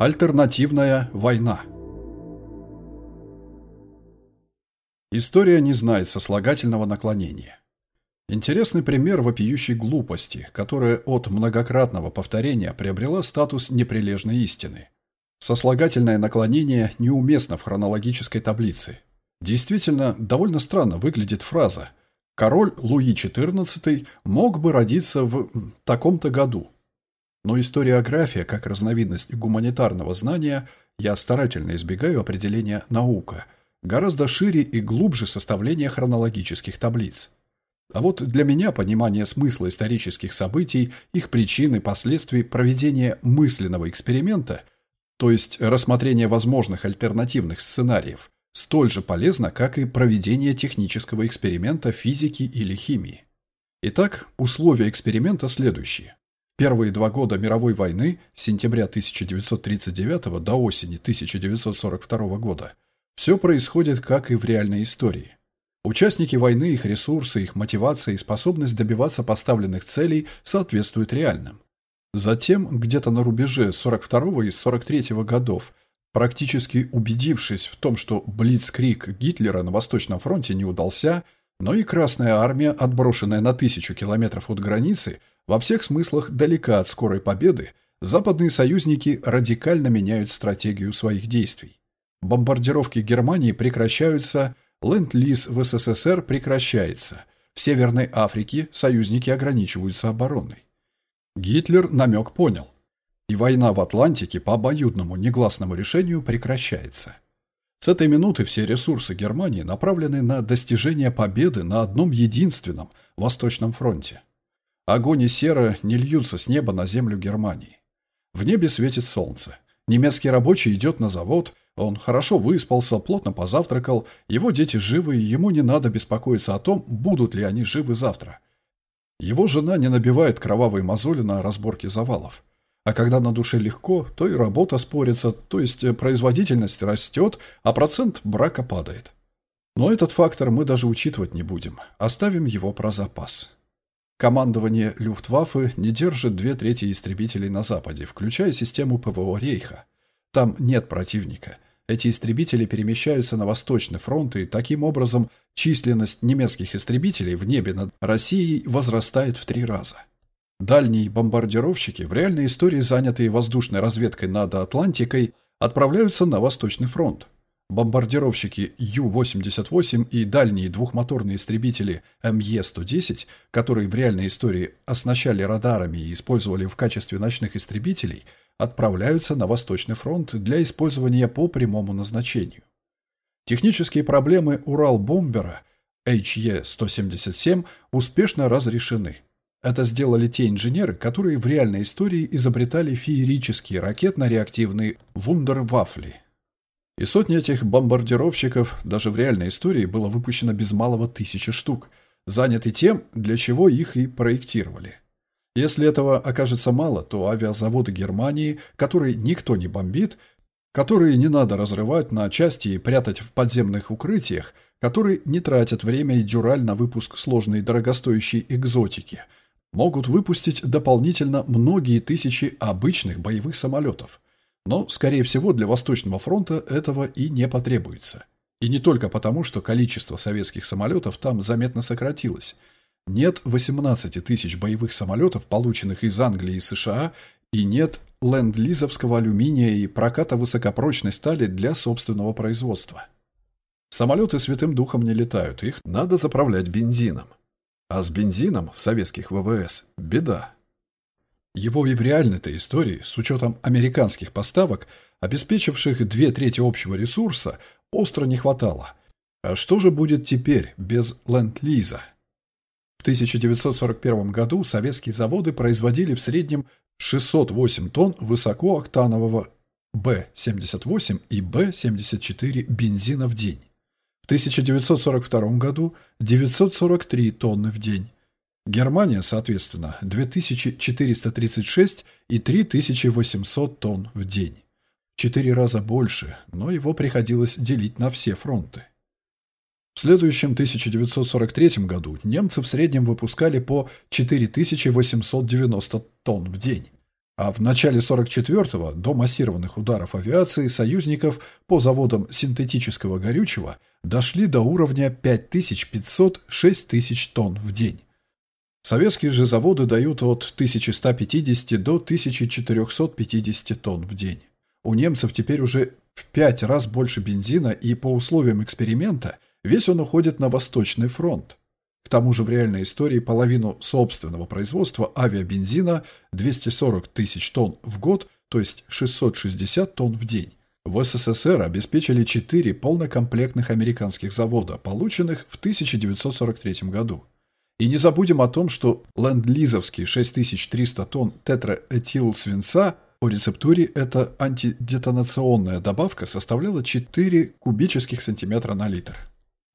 Альтернативная война История не знает сослагательного наклонения. Интересный пример вопиющей глупости, которая от многократного повторения приобрела статус неприлежной истины. Сослагательное наклонение неуместно в хронологической таблице. Действительно, довольно странно выглядит фраза «Король Луи XIV мог бы родиться в таком-то году». Но историография, как разновидность гуманитарного знания, я старательно избегаю определения «наука», гораздо шире и глубже составления хронологических таблиц. А вот для меня понимание смысла исторических событий, их причин и последствий проведения мысленного эксперимента, то есть рассмотрение возможных альтернативных сценариев, столь же полезно, как и проведение технического эксперимента физики или химии. Итак, условия эксперимента следующие. Первые два года мировой войны, с сентября 1939 до осени 1942 года, все происходит как и в реальной истории. Участники войны, их ресурсы, их мотивация и способность добиваться поставленных целей соответствуют реальным. Затем, где-то на рубеже 42 и 43 годов, практически убедившись в том, что блицкрик Гитлера на Восточном фронте не удался, но и Красная армия, отброшенная на тысячу километров от границы, во всех смыслах далека от скорой победы, западные союзники радикально меняют стратегию своих действий. Бомбардировки Германии прекращаются, ленд-лиз в СССР прекращается, в Северной Африке союзники ограничиваются обороной. Гитлер намек понял, и война в Атлантике по обоюдному негласному решению прекращается. С этой минуты все ресурсы Германии направлены на достижение победы на одном единственном Восточном фронте. Огонь и сера не льются с неба на землю Германии. В небе светит солнце. Немецкий рабочий идет на завод, он хорошо выспался, плотно позавтракал, его дети живы, и ему не надо беспокоиться о том, будут ли они живы завтра. Его жена не набивает кровавые мозоли на разборке завалов. А когда на душе легко, то и работа спорится, то есть производительность растет, а процент брака падает. Но этот фактор мы даже учитывать не будем, оставим его про запас. Командование Люфтваффе не держит две трети истребителей на Западе, включая систему ПВО Рейха. Там нет противника. Эти истребители перемещаются на Восточный фронт, и таким образом численность немецких истребителей в небе над Россией возрастает в три раза. Дальние бомбардировщики, в реальной истории занятые воздушной разведкой над Атлантикой, отправляются на Восточный фронт. Бомбардировщики Ю-88 и дальние двухмоторные истребители МЕ-110, которые в реальной истории оснащали радарами и использовали в качестве ночных истребителей, отправляются на Восточный фронт для использования по прямому назначению. Технические проблемы Урал-бомбера HE-177 успешно разрешены. Это сделали те инженеры, которые в реальной истории изобретали феерические ракетно-реактивные вундервафли – и сотни этих бомбардировщиков даже в реальной истории было выпущено без малого тысячи штук, заняты тем, для чего их и проектировали. Если этого окажется мало, то авиазаводы Германии, которые никто не бомбит, которые не надо разрывать на части и прятать в подземных укрытиях, которые не тратят время и дюраль на выпуск сложной дорогостоящей экзотики, могут выпустить дополнительно многие тысячи обычных боевых самолетов – но, скорее всего, для Восточного фронта этого и не потребуется. И не только потому, что количество советских самолетов там заметно сократилось. Нет 18 тысяч боевых самолетов, полученных из Англии и США, и нет ленд-лизовского алюминия и проката высокопрочной стали для собственного производства. Самолеты святым духом не летают, их надо заправлять бензином. А с бензином в советских ВВС беда. Его и в реальной-то истории, с учетом американских поставок, обеспечивших две трети общего ресурса, остро не хватало. А что же будет теперь без ленд-лиза? В 1941 году советские заводы производили в среднем 608 тонн высокооктанового Б-78 и Б-74 бензина в день. В 1942 году 943 тонны в день. Германия, соответственно, 2436 и 3800 тонн в день. В четыре раза больше, но его приходилось делить на все фронты. В следующем 1943 году немцы в среднем выпускали по 4890 тонн в день, А в начале 44-го, до массированных ударов авиации союзников по заводам синтетического горючего дошли до уровня 5500-6000 тонн в день. Советские же заводы дают от 1150 до 1450 тонн в день. У немцев теперь уже в пять раз больше бензина, и по условиям эксперимента весь он уходит на Восточный фронт. К тому же в реальной истории половину собственного производства авиабензина 240 тысяч тонн в год, то есть 660 тонн в день. В СССР обеспечили четыре полнокомплектных американских завода, полученных в 1943 году. И не забудем о том, что ленд-лизовские 6300 тонн тетраэтил свинца по рецептуре эта антидетонационная добавка составляла 4 кубических сантиметра на литр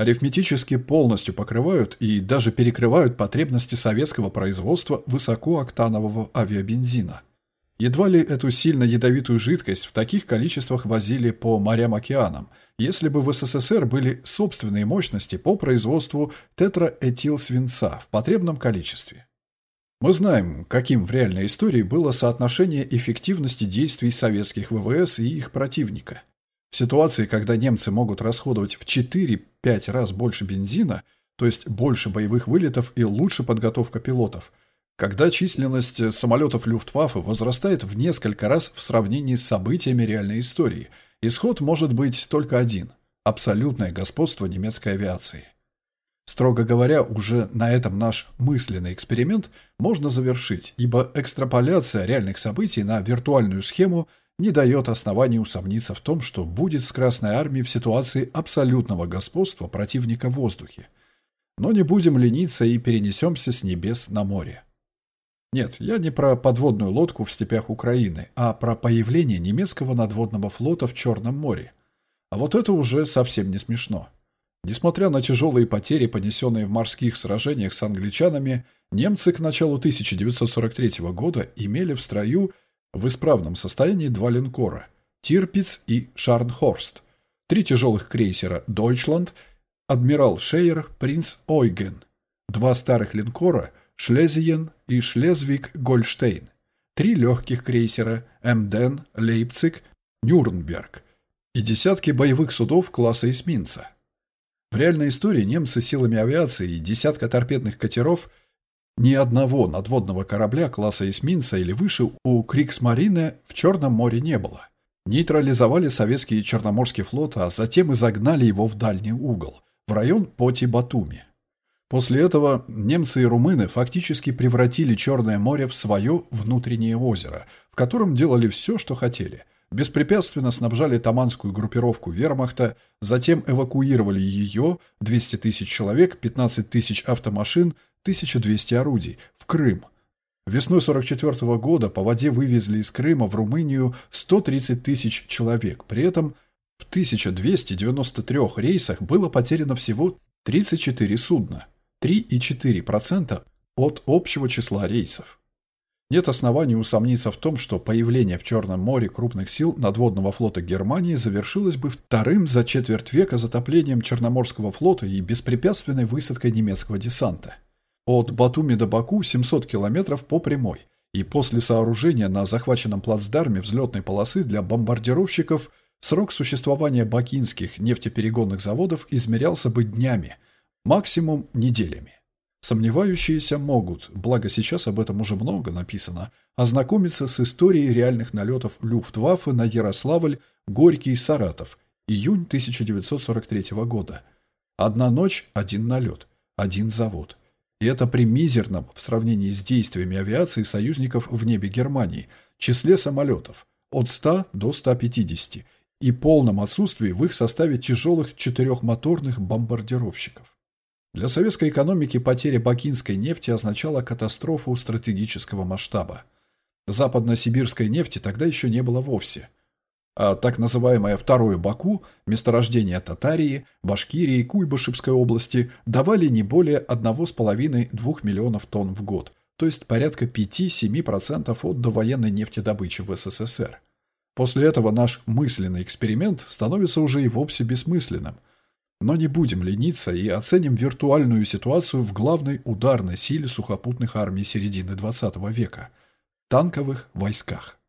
арифметически полностью покрывают и даже перекрывают потребности советского производства высокооктанового авиабензина. Едва ли эту сильно ядовитую жидкость в таких количествах возили по морям-океанам, если бы в СССР были собственные мощности по производству тетраэтилсвинца в потребном количестве. Мы знаем, каким в реальной истории было соотношение эффективности действий советских ВВС и их противника – в ситуации, когда немцы могут расходовать в 4-5 раз больше бензина, то есть больше боевых вылетов и лучше подготовка пилотов, когда численность самолетов Люфтваффе возрастает в несколько раз в сравнении с событиями реальной истории, исход может быть только один – абсолютное господство немецкой авиации. Строго говоря, уже на этом наш мысленный эксперимент можно завершить, ибо экстраполяция реальных событий на виртуальную схему – не дает оснований усомниться в том, что будет с Красной Армией в ситуации абсолютного господства противника в воздухе. Но не будем лениться и перенесемся с небес на море. Нет, я не про подводную лодку в степях Украины, а про появление немецкого надводного флота в Черном море. А вот это уже совсем не смешно. Несмотря на тяжелые потери, понесенные в морских сражениях с англичанами, немцы к началу 1943 года имели в строю в исправном состоянии два линкора «Тирпиц» и «Шарнхорст», три тяжелых крейсера «Дойчланд», «Адмирал Шейер», «Принц Ойген», два старых линкора «Шлезиен» и «Шлезвиг-Гольштейн», три легких крейсера «Эмден», «Лейпциг», «Нюрнберг» и десятки боевых судов класса эсминца. В реальной истории немцы силами авиации и десятка торпедных катеров – ни одного надводного корабля класса эсминца или выше у Криксмарины в Черном море не было. Нейтрализовали советский Черноморский флот, а затем и загнали его в дальний угол, в район Поти-Батуми. После этого немцы и румыны фактически превратили Черное море в свое внутреннее озеро, в котором делали все, что хотели. Беспрепятственно снабжали таманскую группировку вермахта, затем эвакуировали ее, 200 тысяч человек, 15 тысяч автомашин, 1200 орудий, в Крым. Весной 44 -го года по воде вывезли из Крыма в Румынию 130 тысяч человек. При этом в 1293 рейсах было потеряно всего 34 судна, 3,4% от общего числа рейсов. Нет оснований усомниться в том, что появление в Черном море крупных сил надводного флота Германии завершилось бы вторым за четверть века затоплением Черноморского флота и беспрепятственной высадкой немецкого десанта. От Батуми до Баку 700 километров по прямой, и после сооружения на захваченном плацдарме взлетной полосы для бомбардировщиков срок существования бакинских нефтеперегонных заводов измерялся бы днями, максимум неделями. Сомневающиеся могут, благо сейчас об этом уже много написано, ознакомиться с историей реальных налетов Люфтваффе на Ярославль, Горький, Саратов, июнь 1943 года. Одна ночь, один налет, один завод. И это при мизерном, в сравнении с действиями авиации союзников в небе Германии, числе самолетов от 100 до 150 и полном отсутствии в их составе тяжелых четырехмоторных бомбардировщиков. Для советской экономики потеря бакинской нефти означала катастрофу стратегического масштаба. Западно-сибирской нефти тогда еще не было вовсе – а так называемое Второе Баку, месторождение Татарии, Башкирии и Куйбышевской области давали не более 1,5-2 миллионов тонн в год, то есть порядка 5-7% от довоенной нефтедобычи в СССР. После этого наш мысленный эксперимент становится уже и вовсе бессмысленным. Но не будем лениться и оценим виртуальную ситуацию в главной ударной силе сухопутных армий середины XX века – танковых войсках.